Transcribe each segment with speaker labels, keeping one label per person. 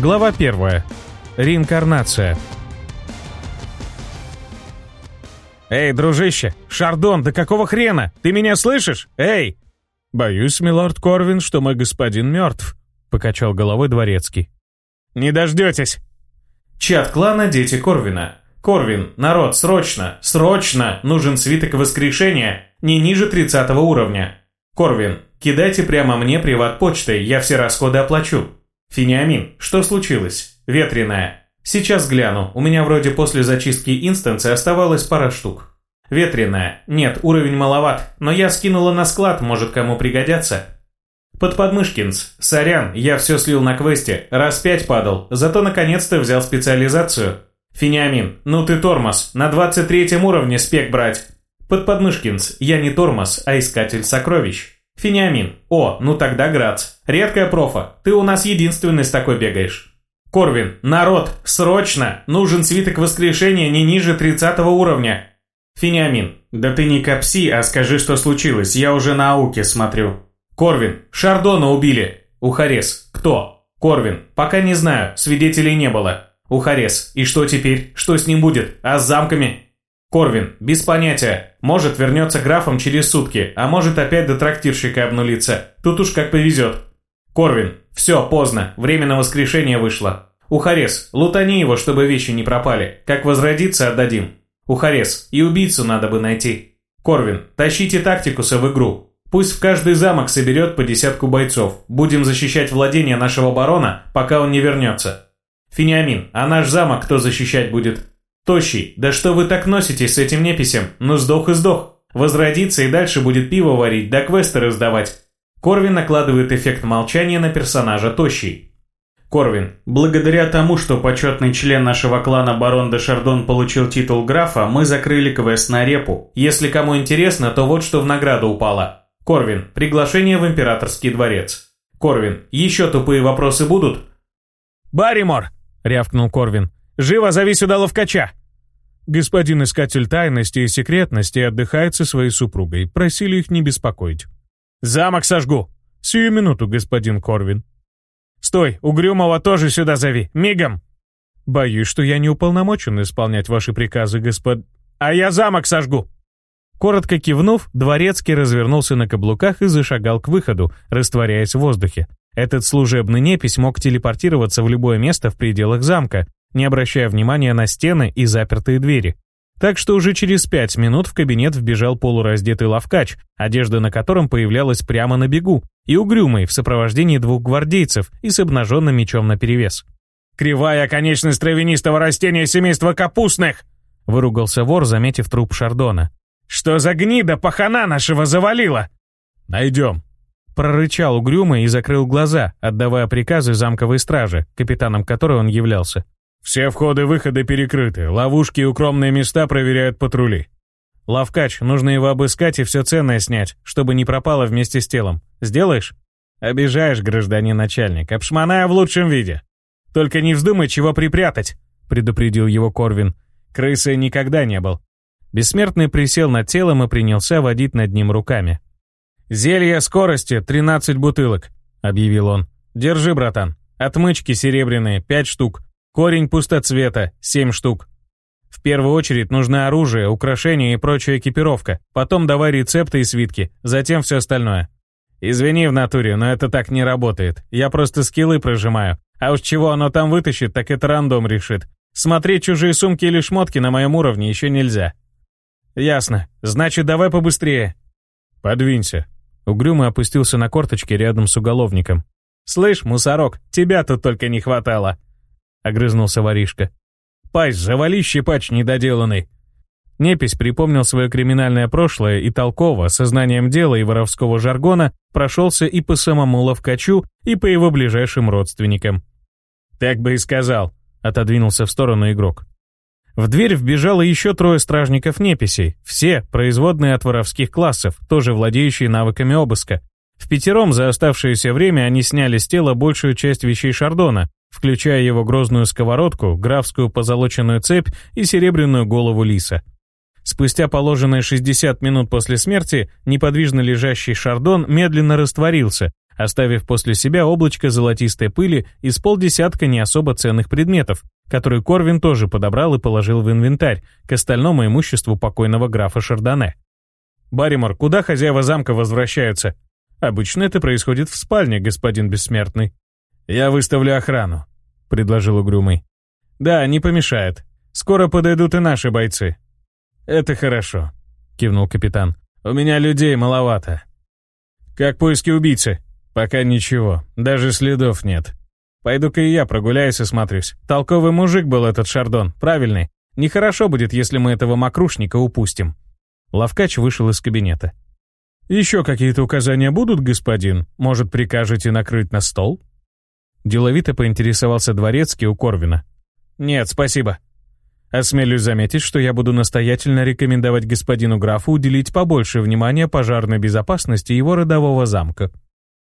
Speaker 1: Глава 1. Реинкарнация. «Эй, дружище! Шардон, да какого хрена? Ты меня слышишь? Эй!» «Боюсь, милорд Корвин, что мой господин мертв», — покачал головой дворецкий. «Не дождетесь!» Чат клана «Дети Корвина». «Корвин, народ, срочно! Срочно! Нужен свиток воскрешения! Не ниже 30 уровня!» «Корвин, кидайте прямо мне приват почтой, я все расходы оплачу!» Фениамин, что случилось? Ветреная». «Сейчас гляну, у меня вроде после зачистки инстанции оставалось пара штук». «Ветреная. Нет, уровень маловат, но я скинула на склад, может кому пригодятся». «Подподмышкинс». Сорян, я все слил на квесте. Раз пять падал, зато наконец-то взял специализацию. Фениамин, ну ты тормоз. На 23 уровне спек брать. «Подподмышкинс. Я не тормоз, а искатель сокровищ. Финиамин. О, ну тогда Грац. Редкая профа. Ты у нас единственный с такой бегаешь. Корвин. Народ, срочно! Нужен свиток воскрешения не ниже 30 уровня. Финиамин. Да ты не копси, а скажи, что случилось. Я уже на ауке смотрю. Корвин. Шардона убили. Ухарес. Кто? Корвин. Пока не знаю. Свидетелей не было. Ухарес. И что теперь? Что с ним будет? А с замками? Корвин, без понятия. Может, вернется графом через сутки, а может, опять до трактирщика обнулиться. Тут уж как повезет. Корвин, все, поздно, время на воскрешение вышло. Ухарес, лутани его, чтобы вещи не пропали. Как возродиться, отдадим. Ухарес, и убийцу надо бы найти. Корвин, тащите тактикуса в игру. Пусть в каждый замок соберет по десятку бойцов. Будем защищать владения нашего барона, пока он не вернется. Фениамин, а наш замок кто защищать будет? Тощий, да что вы так носитесь с этим неписем? Ну сдох и сдох. Возродится и дальше будет пиво варить, да квесты раздавать. Корвин накладывает эффект молчания на персонажа Тощий. Корвин, благодаря тому, что почетный член нашего клана барон де Шардон получил титул графа, мы закрыли квест на репу. Если кому интересно, то вот что в награду упало. Корвин, приглашение в императорский дворец. Корвин, еще тупые вопросы будут? «Барримор!» — рявкнул Корвин. «Живо зови сюда ловкача!» Господин искатель тайности и секретности отдыхает со своей супругой. Просили их не беспокоить. «Замок сожгу!» «Сию минуту, господин Корвин». «Стой! Угрюмого тоже сюда зови! Мигом!» «Боюсь, что я не уполномочен исполнять ваши приказы, господ...» «А я замок сожгу!» Коротко кивнув, дворецкий развернулся на каблуках и зашагал к выходу, растворяясь в воздухе. Этот служебный непись мог телепортироваться в любое место в пределах замка, не обращая внимания на стены и запертые двери. Так что уже через пять минут в кабинет вбежал полураздетый лавкач, одежда на котором появлялась прямо на бегу, и угрюмый в сопровождении двух гвардейцев и с обнаженным мечом наперевес. «Кривая конечность травянистого растения семейства капустных!» — выругался вор, заметив труп Шардона. «Что за гнида пахана нашего завалила?» «Найдем», прорычал угрюмо и закрыл глаза, отдавая приказы замковой стражи, капитаном которой он являлся. Все входы-выходы перекрыты, ловушки и укромные места проверяют патрули. Лавкач, нужно его обыскать и все ценное снять, чтобы не пропало вместе с телом. Сделаешь? Обижаешь, гражданин начальник, обшмоная в лучшем виде. Только не вздумай чего припрятать, предупредил его Корвин. Крысы никогда не был. Бессмертный присел над телом и принялся водить над ним руками. «Зелье скорости, 13 бутылок», — объявил он. «Держи, братан. Отмычки серебряные, 5 штук. Корень пустоцвета – семь штук. В первую очередь нужно оружие, украшения и прочая экипировка. Потом давай рецепты и свитки, затем все остальное. Извини в натуре, но это так не работает. Я просто скиллы прожимаю. А уж чего оно там вытащит, так это рандом решит. Смотреть чужие сумки или шмотки на моем уровне еще нельзя. Ясно. Значит, давай побыстрее. Подвинься. Угрюмо опустился на корточки рядом с уголовником. Слышь, мусорок, тебя тут только не хватало. — огрызнулся воришка. «Пасть завали, щипач недоделанный!» Непись припомнил свое криминальное прошлое и толково, со знанием дела и воровского жаргона, прошелся и по самому Ловкачу, и по его ближайшим родственникам. «Так бы и сказал», — отодвинулся в сторону игрок. В дверь вбежало еще трое стражников неписей, все производные от воровских классов, тоже владеющие навыками обыска. В пятером за оставшееся время они сняли с тела большую часть вещей Шардона, включая его грозную сковородку, графскую позолоченную цепь и серебряную голову лиса. Спустя положенные 60 минут после смерти неподвижно лежащий шардон медленно растворился, оставив после себя облачко золотистой пыли из полдесятка не особо ценных предметов, которые Корвин тоже подобрал и положил в инвентарь, к остальному имуществу покойного графа Шардоне. «Барримор, куда хозяева замка возвращаются?» «Обычно это происходит в спальне, господин Бессмертный», «Я выставлю охрану», — предложил Угрюмый. «Да, не помешает. Скоро подойдут и наши бойцы». «Это хорошо», — кивнул капитан. «У меня людей маловато». «Как поиски убийцы?» «Пока ничего. Даже следов нет. Пойду-ка и я прогуляюсь и смотрюсь. Толковый мужик был этот Шардон, правильный. Нехорошо будет, если мы этого мокрушника упустим». Лавкач вышел из кабинета. «Еще какие-то указания будут, господин? Может, прикажете накрыть на стол?» Деловито поинтересовался дворецкий у Корвина. «Нет, спасибо». Осмелюсь заметить, что я буду настоятельно рекомендовать господину графу уделить побольше внимания пожарной безопасности его родового замка.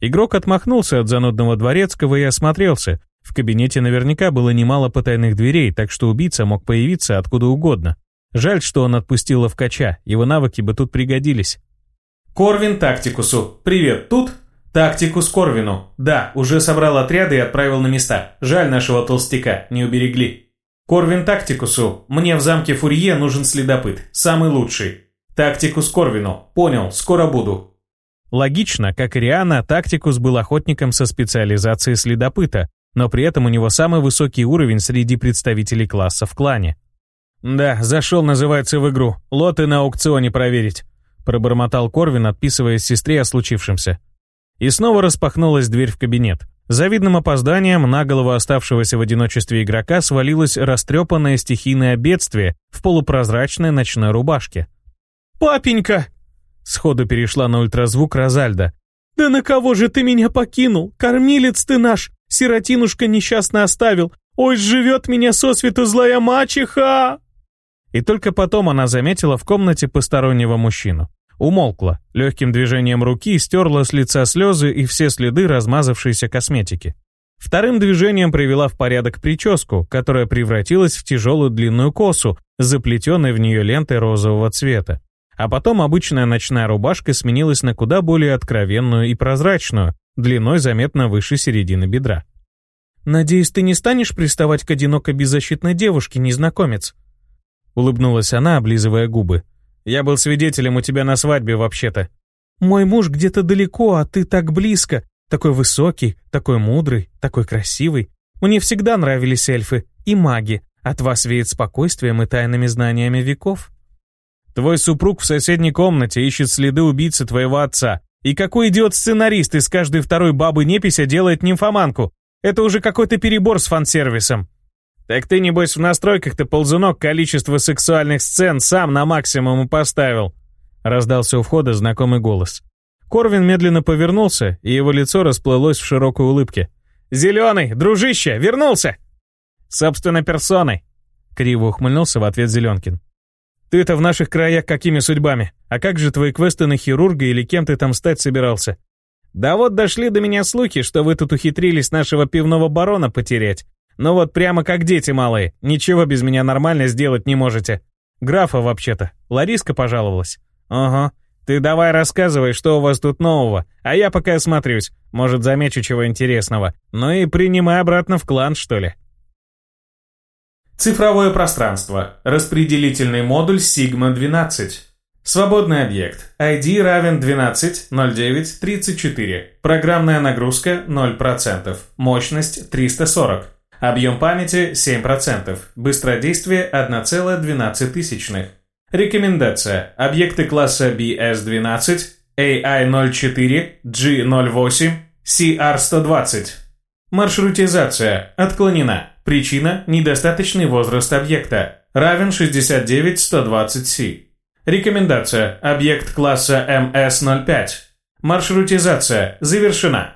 Speaker 1: Игрок отмахнулся от занудного дворецкого и осмотрелся. В кабинете наверняка было немало потайных дверей, так что убийца мог появиться откуда угодно. Жаль, что он отпустил ловкача, его навыки бы тут пригодились.
Speaker 2: «Корвин Тактикусу, привет, тут?» «Тактику Скорвину. Да, уже собрал отряды и отправил на места. Жаль нашего толстяка, не уберегли». «Корвин Тактикусу. Мне в замке Фурье нужен следопыт. Самый лучший». «Тактику Скорвину. Понял, скоро буду».
Speaker 1: Логично, как и Риана, Тактикус был охотником со специализацией следопыта, но при этом у него самый высокий уровень среди представителей класса в клане. «Да, зашел, называется, в игру. Лоты на аукционе проверить», – пробормотал Корвин, отписываясь сестре о случившемся. И снова распахнулась дверь в кабинет. Завидным опозданием на голову оставшегося в одиночестве игрока свалилось растрепанное стихийное бедствие в полупрозрачной ночной рубашке.
Speaker 3: «Папенька!» Сходу перешла на ультразвук Розальда. «Да на кого же ты меня покинул? Кормилец ты наш! Сиротинушка несчастно оставил! Ой, живет меня сосвету злая мачеха!»
Speaker 1: И только потом она заметила в комнате постороннего мужчину. Умолкла, легким движением руки стерла с лица слезы и все следы размазавшейся косметики. Вторым движением привела в порядок прическу, которая превратилась в тяжелую длинную косу, заплетенной в нее лентой розового цвета. А потом обычная ночная рубашка сменилась на куда более откровенную и прозрачную, длиной заметно выше середины бедра.
Speaker 3: «Надеюсь, ты не станешь приставать к одинокой беззащитной девушке, незнакомец?»
Speaker 1: Улыбнулась она, облизывая губы. Я был свидетелем у тебя на свадьбе вообще-то.
Speaker 3: Мой муж где-то далеко, а ты так близко. Такой высокий, такой мудрый, такой красивый. Мне всегда нравились эльфы и маги. От вас веет спокойствием и тайными знаниями веков.
Speaker 1: Твой супруг в соседней комнате ищет следы убийцы твоего отца. И какой идиот-сценарист из каждой второй бабы-непися делает нимфоманку? Это уже какой-то перебор с фансервисом. «Так ты, небось, в настройках-то ползунок количество сексуальных сцен сам на максимум и поставил!» Раздался у входа знакомый голос. Корвин медленно повернулся, и его лицо расплылось в широкой улыбке. «Зеленый, дружище, вернулся!» «Собственно, персоной!» Криво ухмыльнулся в ответ Зеленкин. «Ты-то в наших краях какими судьбами? А как же твои квесты на хирурга или кем ты там стать собирался?» «Да вот дошли до меня слухи, что вы тут ухитрились нашего пивного барона потерять. Ну вот прямо как дети малые, ничего без меня нормально сделать не можете. Графа вообще-то, Лариска пожаловалась. Ага, ты давай рассказывай, что у вас тут нового, а я пока осмотрюсь, может замечу чего интересного. Ну и принимай обратно в клан, что ли.
Speaker 2: Цифровое пространство. Распределительный модуль Сигма-12. Свободный объект. ID равен 12.09.34. Программная нагрузка 0%. Мощность 340. Объем памяти 7%. Быстродействие 1,12. Рекомендация. Объекты класса BS-12, AI-04, G-08, CR-120. Маршрутизация отклонена. Причина – недостаточный возраст объекта. Равен 69-120C. Рекомендация. Объект класса MS-05. Маршрутизация завершена.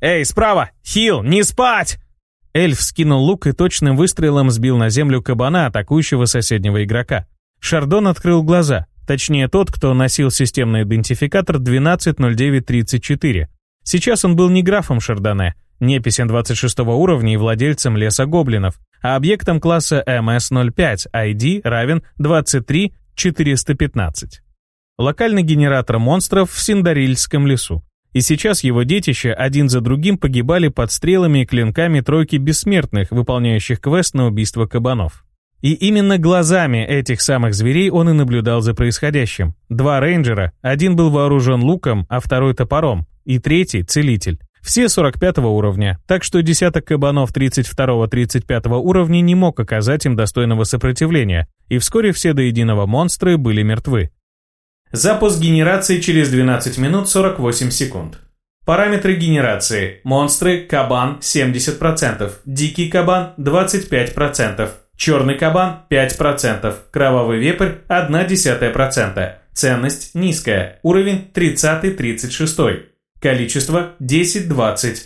Speaker 1: «Эй, справа! Хил, не спать!» Эльф скинул лук и точным выстрелом сбил на землю кабана, атакующего соседнего игрока. Шардон открыл глаза, точнее тот, кто носил системный идентификатор 120934. Сейчас он был не графом Шардоне, неписем 26 уровня и владельцем леса гоблинов, а объектом класса МС05, ID равен 23415. Локальный генератор монстров в Синдарильском лесу.
Speaker 3: И сейчас его детища один за другим погибали под стрелами и клинками тройки бессмертных, выполняющих квест на убийство кабанов. И именно глазами этих самых зверей он и наблюдал за происходящим. Два рейнджера, один был вооружен луком, а второй топором, и третий — целитель. Все 45 уровня, так что десяток кабанов 32-35 уровня не мог оказать им достойного сопротивления, и вскоре все до единого монстры были мертвы.
Speaker 2: Запуск генерации через 12 минут 48 секунд. Параметры генерации. Монстры, кабан 70%, дикий кабан 25%, черный кабан 5%, кровавый вепрь 0,1%. Ценность низкая, уровень 30-36. Количество 10-20.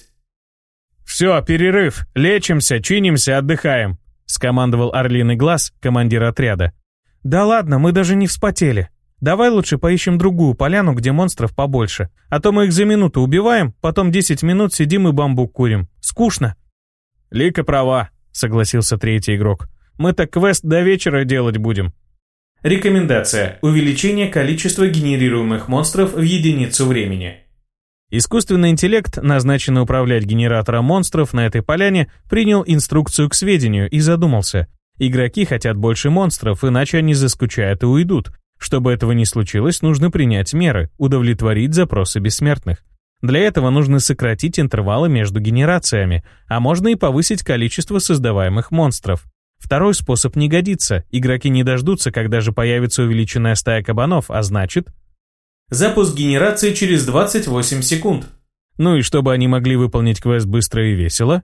Speaker 1: «Все, перерыв. Лечимся, чинимся, отдыхаем», — скомандовал орлиный глаз, командир отряда.
Speaker 3: «Да ладно, мы даже не вспотели», Давай лучше поищем другую поляну, где монстров побольше. А то мы их за минуту убиваем, потом 10 минут сидим и бамбук курим. Скучно».
Speaker 1: «Лика права», — согласился третий игрок. «Мы так квест до вечера делать будем».
Speaker 2: Рекомендация. Увеличение количества генерируемых монстров в единицу времени.
Speaker 3: Искусственный интеллект, назначенный управлять генератором монстров на этой поляне, принял инструкцию к сведению и задумался. Игроки хотят больше монстров, иначе они заскучают и уйдут. Чтобы этого не случилось, нужно принять меры, удовлетворить запросы бессмертных. Для этого нужно сократить интервалы между генерациями, а можно и повысить количество создаваемых монстров. Второй способ не годится, игроки не дождутся, когда же появится увеличенная стая кабанов, а значит...
Speaker 2: Запуск генерации через 28 секунд.
Speaker 3: Ну и чтобы они могли выполнить квест быстро и весело.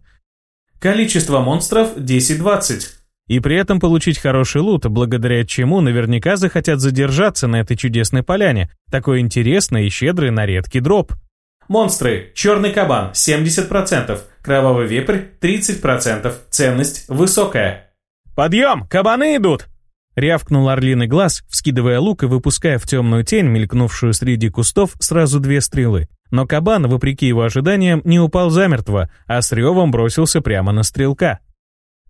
Speaker 2: Количество монстров 10-20
Speaker 3: и при этом получить хороший лут, благодаря чему наверняка захотят задержаться на этой чудесной поляне, такой интересный и щедрый на редкий дроп.
Speaker 2: Монстры. Черный кабан 70%, кровавый вепрь 30%, ценность высокая.
Speaker 1: «Подъем! Кабаны идут!»
Speaker 3: Рявкнул орлиный глаз, вскидывая лук и выпуская в темную тень, мелькнувшую среди кустов, сразу две стрелы. Но кабан, вопреки его ожиданиям, не упал замертво, а с ревом бросился прямо на стрелка.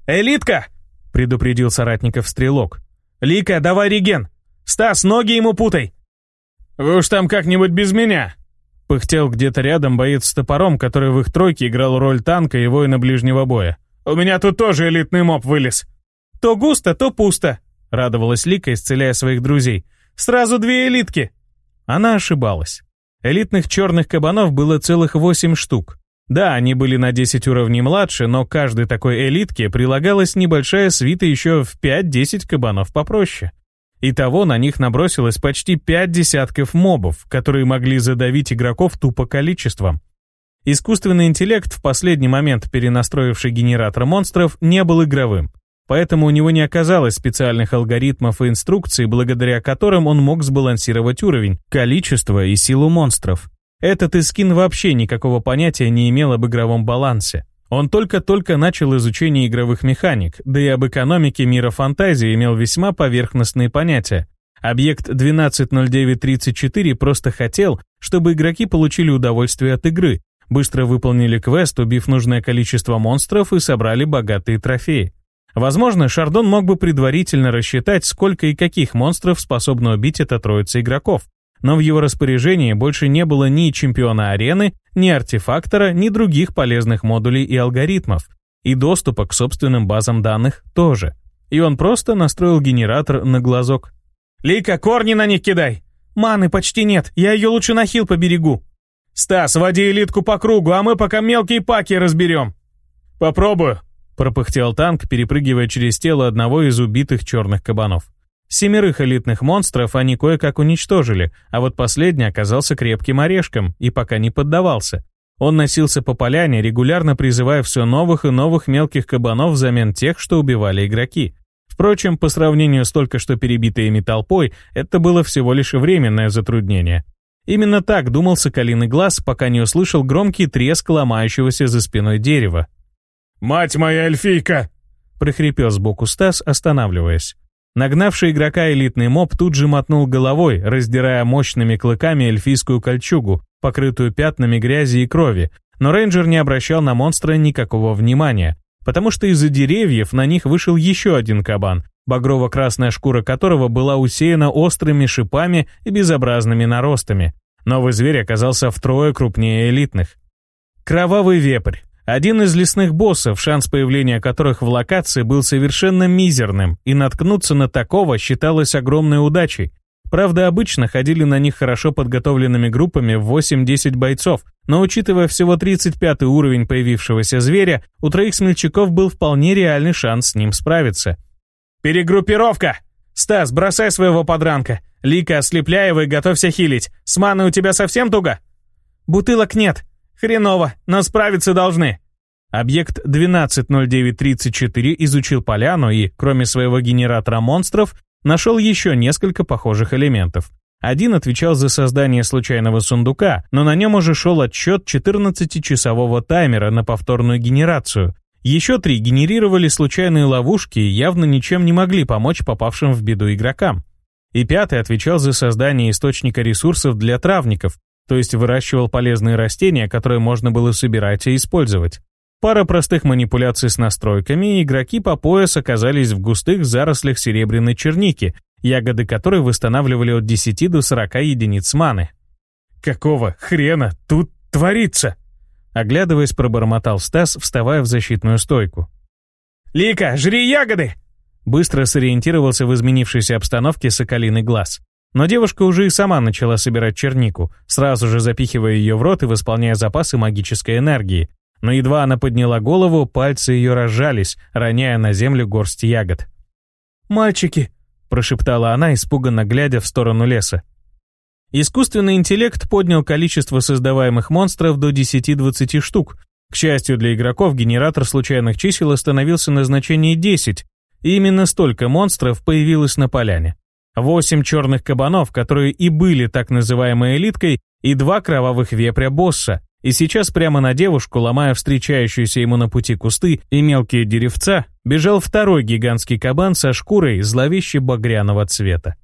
Speaker 1: «Элитка!
Speaker 3: предупредил соратников стрелок.
Speaker 1: «Лика, давай реген! Стас, ноги ему путай!» «Вы уж там как-нибудь без меня!»
Speaker 3: Пыхтел где-то рядом боец с топором, который в их тройке играл роль танка и воина ближнего боя.
Speaker 1: «У меня тут тоже элитный моб вылез!»
Speaker 3: «То густо, то пусто!» — радовалась Лика, исцеляя своих друзей. «Сразу две элитки!» Она ошибалась. Элитных черных кабанов было целых восемь штук. Да, они были на 10 уровней младше, но каждой такой элитке прилагалась небольшая свита еще в 5-10 кабанов попроще. Итого на них набросилось почти 5 десятков мобов, которые могли задавить игроков тупо количеством. Искусственный интеллект, в последний момент перенастроивший генератор монстров, не был игровым. Поэтому у него не оказалось специальных алгоритмов и инструкций, благодаря которым он мог сбалансировать уровень, количество и силу монстров. Этот эскин вообще никакого понятия не имел об игровом балансе. Он только-только начал изучение игровых механик, да и об экономике мира фантазии имел весьма поверхностные понятия. Объект 120934 просто хотел, чтобы игроки получили удовольствие от игры, быстро выполнили квест, убив нужное количество монстров и собрали богатые трофеи. Возможно, Шардон мог бы предварительно рассчитать, сколько и каких монстров способно убить эта троица игроков, но в его распоряжении больше не было ни чемпиона арены, ни артефактора, ни других полезных модулей и алгоритмов, и доступа к собственным базам данных тоже. И он просто настроил генератор на глазок.
Speaker 1: «Лика, корни на них кидай!»
Speaker 3: «Маны почти нет, я ее лучше на хил поберегу».
Speaker 1: «Стас, води элитку по кругу, а мы пока мелкие паки разберем».
Speaker 3: «Попробую», — пропыхтел танк, перепрыгивая через тело одного из убитых черных кабанов. Семерых элитных монстров они кое-как уничтожили, а вот последний оказался крепким орешком и пока не поддавался. Он носился по поляне, регулярно призывая все новых и новых мелких кабанов взамен тех, что убивали игроки. Впрочем, по сравнению с только что перебитой ими толпой, это было всего лишь временное затруднение. Именно так думал Соколиный Глаз, пока не услышал громкий треск ломающегося за спиной дерева.
Speaker 1: «Мать моя эльфийка!» — прохрипел сбоку Стас, останавливаясь.
Speaker 3: Нагнавший игрока элитный моб тут же мотнул головой, раздирая мощными клыками эльфийскую кольчугу, покрытую пятнами грязи и крови, но рейнджер не обращал на монстра никакого внимания, потому что из-за деревьев на них вышел еще один кабан, багрово-красная шкура которого была усеяна острыми шипами и безобразными наростами.
Speaker 1: Новый зверь оказался втрое крупнее элитных. Кровавый вепрь. Один из лесных боссов, шанс появления которых в локации был совершенно мизерным, и наткнуться на такого считалось огромной удачей. Правда, обычно ходили на них хорошо подготовленными группами в 8-10 бойцов, но учитывая всего 35-й уровень появившегося зверя, у троих смельчаков был вполне реальный шанс с ним справиться. «Перегруппировка!» «Стас, бросай своего подранка! Лика, ослепляева и готовься хилить! С маной у тебя совсем туго?» «Бутылок нет!» Хреново, но справиться должны. Объект 120934 изучил поляну и, кроме своего генератора монстров, нашел еще несколько похожих элементов. Один отвечал за создание случайного сундука, но на нем уже шел отсчет 14-часового таймера на повторную генерацию. Еще три генерировали случайные ловушки и явно ничем не могли помочь попавшим в беду игрокам. И пятый отвечал за создание источника ресурсов для травников, то есть выращивал полезные растения, которые можно было собирать и использовать. Пара простых манипуляций с настройками, и игроки по пояс оказались в густых зарослях серебряной черники, ягоды которой восстанавливали от 10 до 40 единиц маны. «Какого хрена тут творится?» Оглядываясь, пробормотал Стас, вставая в защитную стойку. «Лика, жри ягоды!» Быстро сориентировался в изменившейся обстановке соколиный глаз. Но девушка уже и сама начала собирать чернику, сразу же запихивая ее в рот и восполняя запасы магической энергии. Но едва она подняла голову, пальцы ее разжались, роняя на землю горсть ягод. «Мальчики!» – прошептала она, испуганно глядя в сторону леса. Искусственный интеллект поднял количество создаваемых монстров до 10-20 штук. К счастью для игроков, генератор случайных чисел остановился на значении 10, и именно столько монстров появилось на поляне. Восемь черных кабанов, которые и были так называемой элиткой, и два кровавых вепря босса, и сейчас прямо на девушку, ломая встречающиеся ему на пути кусты и мелкие деревца, бежал второй гигантский кабан со шкурой зловеще багряного цвета.